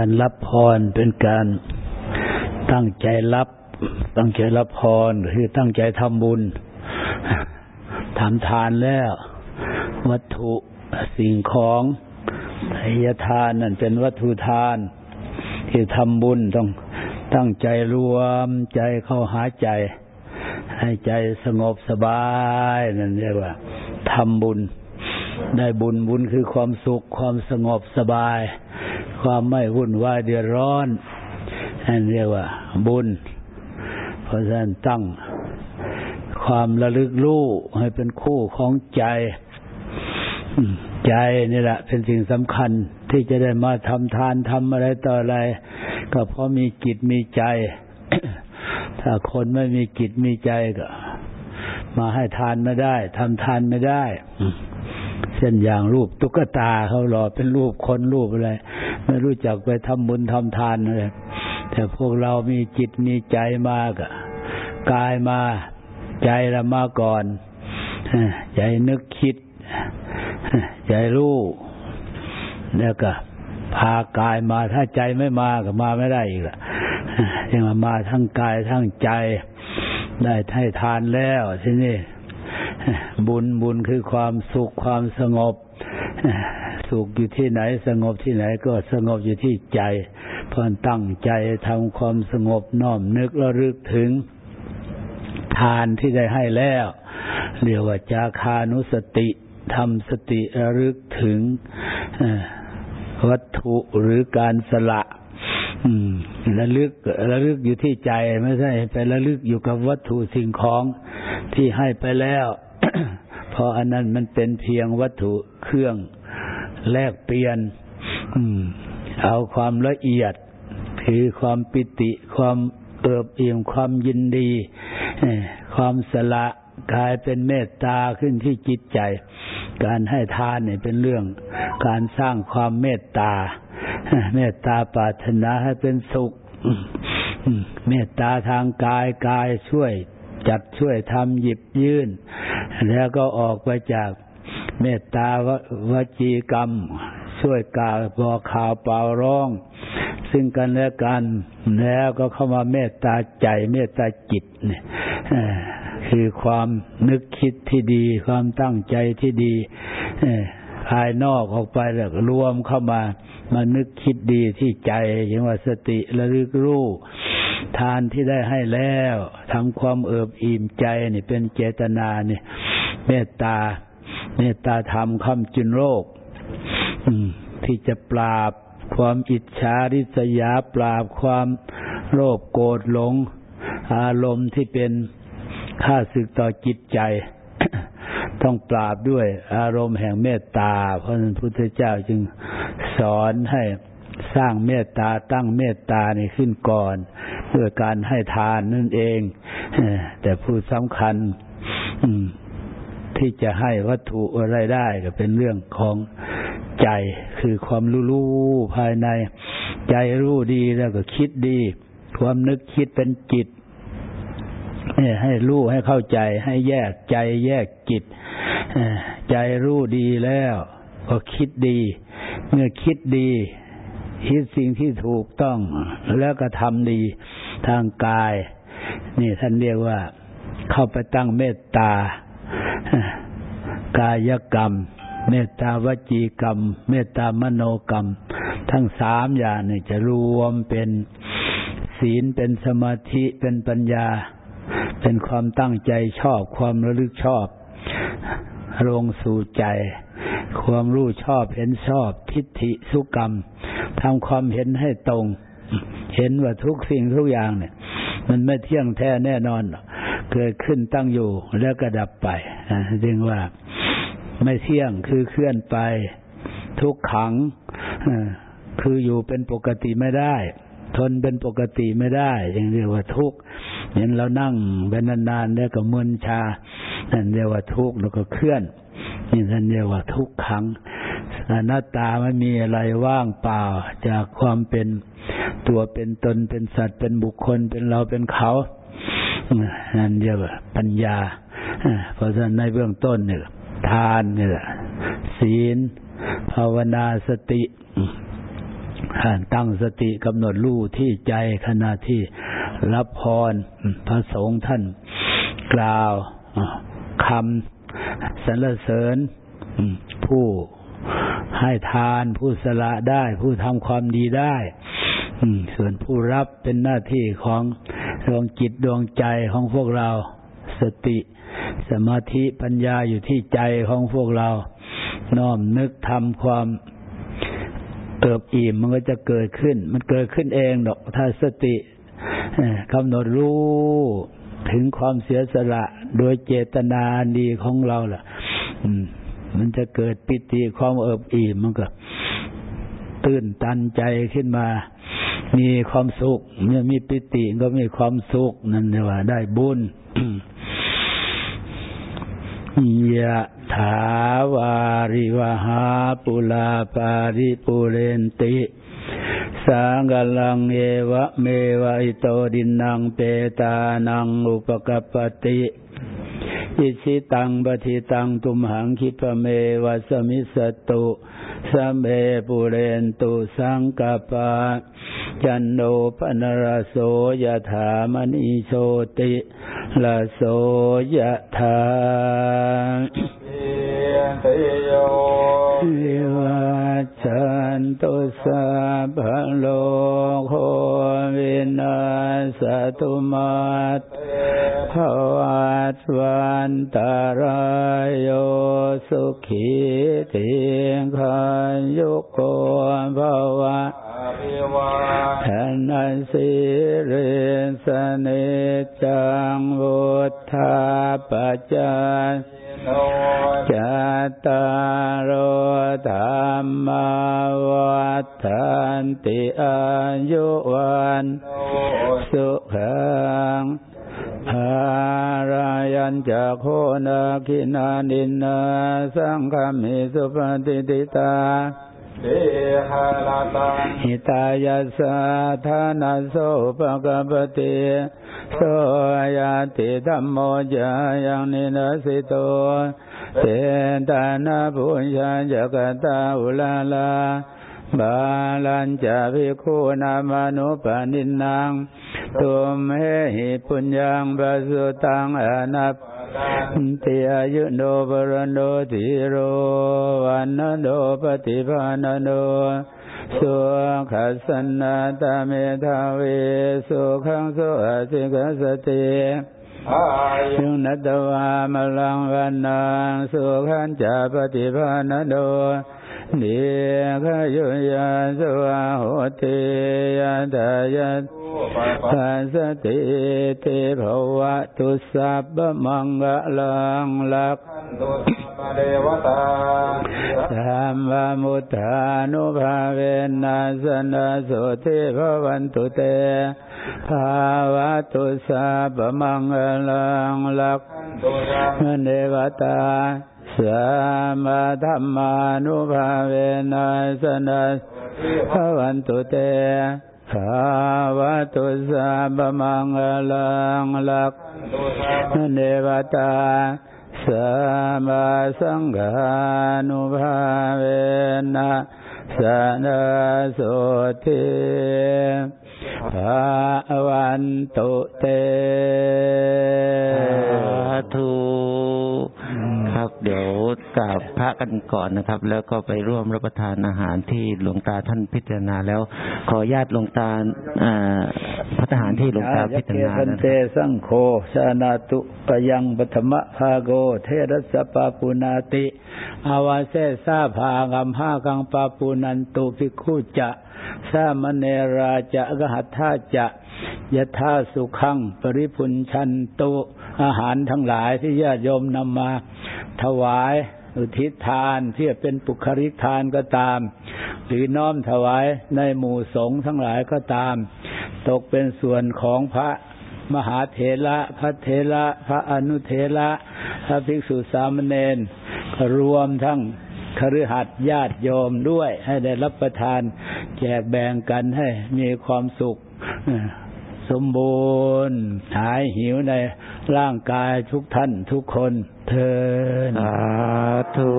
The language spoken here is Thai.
การรับพรเป็นการตั้งใจรับ ตั้งใจรับพรคือตั้งใจทำบุญทำทานแล้ว วัตถุสิ่งของทายทานนั่นเป็นวัตถุทาน ที่ทำบุญต้องตั้งใจรวมใจเข้าหาใจ ให้ใจสงบสบายนั่นเรียกว่าทำบุญ ได้บุญบุญคือความสุขความสงบสบาย ความไม่วุ่นวายเดือดร้อนนั่นเรียกว่า บุญ เพราะฉะนั้นตั้งความระลึกรู้ให้เป็นคู่ของใจ ใจนี่แหละ เป็นสิ่งสำคัญที่จะได้มาทำทานทำอะไรต่ออะไร ก็เพราะมีจิตมีใจ ถ้าคนไม่มีจิตมีใจก็ มาให้ทานไม่ได้ทำทานไม่ได้เช่นอย่างรูปตุ๊กตาเขาหล่อเป็นรูปคนรูปอะไร ไม่รู้จักไปทำบุญทำทานอะไรแต่พวกเรามีจิตมีใจมากกายมาใจละมาก่อนใจนึกคิด ใจรู้แล้วก็พากายมาถ้าใจไม่มาก็มาไม่ได้อีกละยังมาทั้งกายทั้งใจได้ให้ทานแล้วที่นี่บุญบุญคือความสุขความสงบ สุขอยู่ที่ไหน สงบที่ไหนก็สงบอยู่ที่ใจพราะตั้งใจทำความสงบน้อมนึกระลึกถึงทานที่ได้ให้แล้วเรียกว่าจาคานุสติทำสติระลึกถึงวัตถุหรือการสละระลึกระลึกอยู่ที่ใจไม่ใช่ไประลึกอยู่กับวัตถุสิ่งของที่ให้ไปแล้วพราะอันนั้นมันเป็นเพียงวัตถุเครื่อง แลกเปลี่ยนเอาความละเอียด คือความปิติ ความเอิบเอี่ยมความยินดี ความสละกลายเป็นเมตตาขึ้นที่จิตใจ การให้ทานเนี่ยเป็นเรื่อง การสร้างความเมตตา เมตตาปรารถนาให้เป็นสุข เมตตาทางกายกายช่วยจัดช่วยทำหยิบยื่น แล้วก็ออกไปจาก เมตตาวจีกรรม ช่วยกล่าวบอกข่าวเปล่าร้อง ซึ่งกันและกัน แล้วก็เข้ามาเมตตาใจเมตตาจิตเนี่ยคือความนึกคิดที่ดี ความตั้งใจที่ดีภายนอกออกไปแล้วรวมเข้ามามานึกคิดดีที่ใจย่างว่าสติระลึกรู้ทานที่ได้ให้แล้วทำความเอิบอิ่มใจนี่เป็นเจตนาเนี่ยเมตตา เมตตาธรรมคำจุนโรคที่จะปราบความอิจฉาริษยาปราบความโลภโกรธหลง อารมณ์ที่เป็นข้าศึกต่อจิตใจ ต้องปราบด้วยอารมณ์แห่งเมตตา เพราะนั้นพุทธเจ้าจึงสอนให้สร้างเมตตาตั้งเมตตานี่ขึ้นก่อนด้วยการให้ทานนั่นเอง แต่ผู้สำคัญ ที่จะให้วัตถุอะไรได้ก็เป็นเรื่องของใจคือความรู้ภายใน ใจรู้ดีแล้วก็คิดดี ความนึกคิดเป็นจิตให้รู้ให้เข้าใจ ให้แยกใจแยกจิตใจรู้ดีแล้ว ก็คิดดี เมื่อคิดดีคิดสิ่งที่ถูกต้องแล้วก็ทำดีทางกาย นี่ท่านเรียกว่าเข้าไปตั้งเมตตา กายกรรม เมตตาวจีกรรม เมตตามโนกรรม ทั้งสามอย่างนี่จะรวมเป็นศีลเป็นสมาธิเป็นปัญญา เป็นความตั้งใจชอบความระลึกชอบลงสู่ใจ ความรู้ชอบเห็นชอบ ทิฏฐิสุกรรมทำความเห็นให้ตรง เห็นว่าทุกสิ่งทุกอย่างเนี่ย มันไม่เที่ยงแท้แน่นอน เกิดขึ้นตั้งอยู่แล้วก็ดับไป จึงว่าไม่เที่ยงคือเคลื่อนไป ทุกขังคืออยู่เป็นปกติไม่ได้ ทนเป็นปกติไม่ได้ยังเรียกว่าทุกข์เห็นเรานั่งเป็นนานๆแล้วก็มึนชานั่นเรียกว่าทุกข์แล้วก็เคลื่อนนี่ท่านเรียกว่าทุกขังอนัตตาไม่มีอะไรว่างเปล่า จากความเป็นตัวเป็นตนเป็นสัตว์เป็นบุคคลเป็นเราเป็นเขานั่นเรียกว่าปัญญา เพราะฉะนั้นในเบื้องต้นเนี่ยทานเนี่ยศีล ภาวนาสติตั้งสติกำหนดรู้ที่ใจขณะที่รับพรพระสงฆ์ท่านกล่าวคำสรรเสริญผู้ให้ทานผู้สละได้ ผู้ทำความดีได้ส่วนผู้รับเป็นหน้าที่ของดวงจิตดวงใจของพวกเราสติ สมาธิปัญญาอยู่ที่ใจของพวกเรา น้อมนึกทำความเติบอิ่มมันก็จะเกิดขึ้น มันเกิดขึ้นเองดอกถ้าสติกำหนดรู้ถึงความเสียสละโดยเจตนาดีของเราล่ะมันจะเกิดปิติความเอิบอิ่มมันก็ ตื่นตันใจขึ้นมา มีความสุข เมื่อมีปิติก็มีความสุขนั่นเรียกว่าได้บุญ ยะถาวาริวหาปุลาปาริปุเรนติ สังกลังเอวะเมวะอิโตดินังเปตานังอุปกปติอิชิตังปฏิตังตุมหังคิปเมวะสมิสตุสัมเบปุเรนตุสังกปาจันโนปนรโสยถามณีโชติ ลโสยถาวิวัจันตุสัพโลโควินาสตุมาตภวัตวันตารายโยสุขีติขันยุโกภวะ ทนันสิเรสเนจังวุธาปจันจัตตารโอธรรมวัฏันติอายุวันสุขังภารายัญจะโคนาคินานินาสังฆมิสุปฏิติตา เดหะลาตังหิตายาสาธานาโสปะกปติโสยติธรรมโมจายังนินาสิโตเตตานาปุญญาจักตาอุลาลาบาลัญจะภิกขุนามานุปนินังตุมเหหิปุญญังบาสุตังอนัป ติอายุโนบรโนติโรวันโนปฏิภาณโนสุขัสสนาตาเมธาเวสุขังสุอสิกสติยุนัตวามลังวันนังสุขันจะปฏิภาณโน เดียขยุยาสวะโหติยาตายาปัสติเทภวะตุสัพพมังกลังลักเดวตาสัมมามุตานุภาเวนัสนาสุทิภวันตุเตภาวะตุสัพพมังกลังลักเดวตาสัมมาธรรมานุภาเวนัสนาภวันตุเตภาวะตุสัพพมังลังลักเนวตาสัมมาสังฆานุภาเวนะสนาสุทิภาวันตุเตทุครับเดี๋ยว กราบพระกันก่อนนะครับ แล้วก็ไปร่วมรับประทานอาหารที่หลวงตาท่านพิจารณาแล้ว ขอญาตหลวงตาพัฒหารที่หลวงตาพิจารณาเตสังโฆชานาตุปยังปฐมภาโก เทรสปาปุนาติอาวาเซซาภากัมภากังปาปุนันตุภิกขุจะสามเนราจะกหัตถาจะยะธาสุขัง ปริพุนชันตุอาหารทั้งหลายที่ญาติโยมนำมาถวาย อุทิศทานเพื่เป็นปุคริกทานก็ตาม หรือน้อมถวายในหมู่สงฆ์ทั้งหลายก็ตาม ตกเป็นส่วนของพระมหาเถระพระเถระพระอนุเถระพระภิกษุสามเณรรวมทั้งคฤหัสถ์ญาติโยมด้วยให้ได้รับประทาน แจกแบ่งกันให้มีความสุขสมบูรณ์ หายหิวในร่างกายทุกท่านทุกคน เธอสาธุ